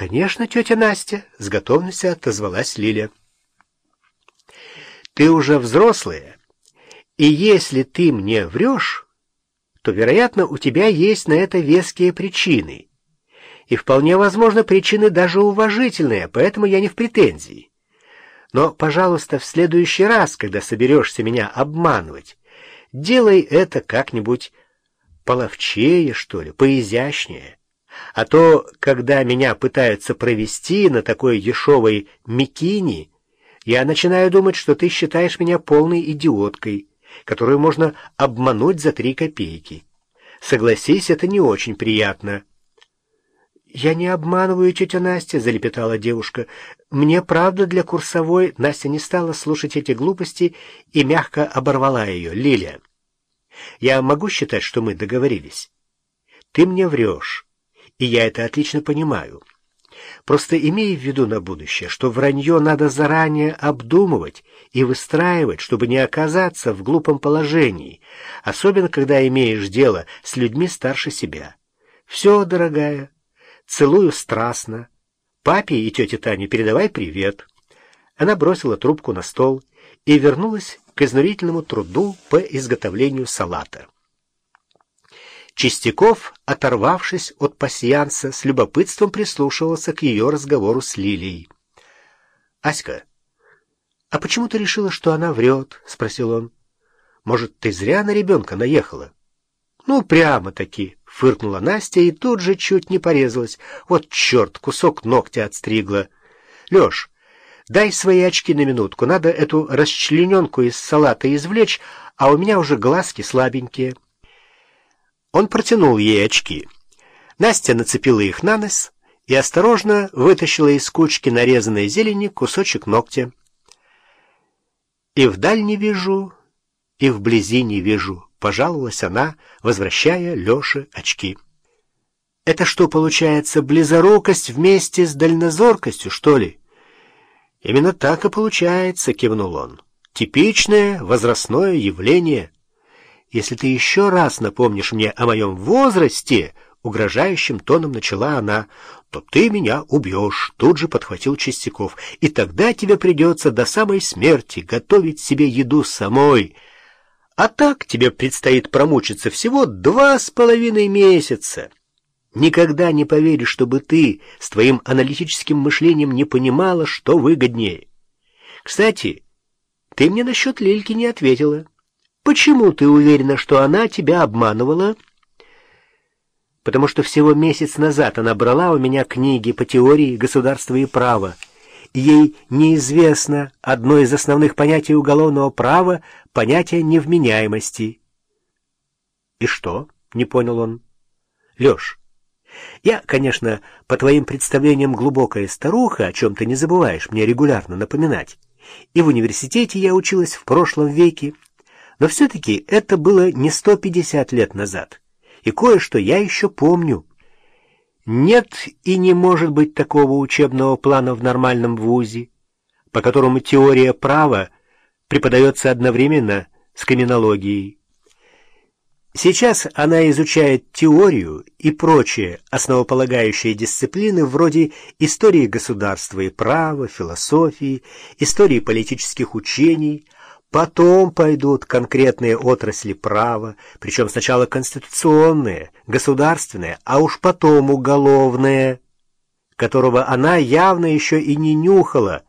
«Конечно, тетя Настя», — с готовностью отозвалась Лиля. «Ты уже взрослая, и если ты мне врешь, то, вероятно, у тебя есть на это веские причины. И вполне возможно, причины даже уважительные, поэтому я не в претензии. Но, пожалуйста, в следующий раз, когда соберешься меня обманывать, делай это как-нибудь половчее, что ли, поизящнее. А то, когда меня пытаются провести на такой ешовой микини, я начинаю думать, что ты считаешь меня полной идиоткой, которую можно обмануть за три копейки. Согласись, это не очень приятно. «Я не обманываю, тетя Настя», — залепетала девушка. «Мне правда для курсовой...» Настя не стала слушать эти глупости и мягко оборвала ее. «Лилия, я могу считать, что мы договорились? Ты мне врешь, и я это отлично понимаю. Просто имей в виду на будущее, что вранье надо заранее обдумывать и выстраивать, чтобы не оказаться в глупом положении, особенно когда имеешь дело с людьми старше себя. Все, дорогая, целую страстно. Папе и тете Тане передавай привет. Она бросила трубку на стол и вернулась к изнурительному труду по изготовлению салата. Чистяков, оторвавшись от пасьянса, с любопытством прислушивался к ее разговору с Лилией. — Аська, а почему ты решила, что она врет? — спросил он. — Может, ты зря на ребенка наехала? — Ну, прямо-таки, — фыркнула Настя и тут же чуть не порезалась. Вот черт, кусок ногтя отстригла. — Леш, дай свои очки на минутку, надо эту расчлененку из салата извлечь, а у меня уже глазки слабенькие. — он протянул ей очки. Настя нацепила их на нос и осторожно вытащила из кучки нарезанной зелени кусочек ногтя. «И вдаль не вижу, и вблизи не вижу», — пожаловалась она, возвращая Леше очки. «Это что, получается, близорукость вместе с дальнозоркостью, что ли?» «Именно так и получается», — кивнул он. «Типичное возрастное явление». Если ты еще раз напомнишь мне о моем возрасте, — угрожающим тоном начала она, — то ты меня убьешь, — тут же подхватил Чистяков, — и тогда тебе придется до самой смерти готовить себе еду самой. А так тебе предстоит промучиться всего два с половиной месяца. Никогда не поверишь, чтобы ты с твоим аналитическим мышлением не понимала, что выгоднее. Кстати, ты мне насчет Лильки не ответила. Почему ты уверена, что она тебя обманывала? Потому что всего месяц назад она брала у меня книги по теории государства и права. Ей неизвестно одно из основных понятий уголовного права — понятие невменяемости. И что? — не понял он. Леш, я, конечно, по твоим представлениям глубокая старуха, о чем ты не забываешь мне регулярно напоминать. И в университете я училась в прошлом веке, но все-таки это было не 150 лет назад, и кое-что я еще помню. Нет и не может быть такого учебного плана в нормальном вузе, по которому теория права преподается одновременно с криминологией. Сейчас она изучает теорию и прочие основополагающие дисциплины вроде истории государства и права, философии, истории политических учений, Потом пойдут конкретные отрасли права, причем сначала конституционные, государственные, а уж потом уголовные, которого она явно еще и не нюхала,